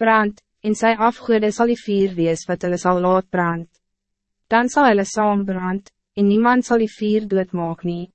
brand, en sy afgoede sal die vier wees wat hulle sal laat brand. Dan zal hulle saam brand, en niemand zal die vier doodmaak nie.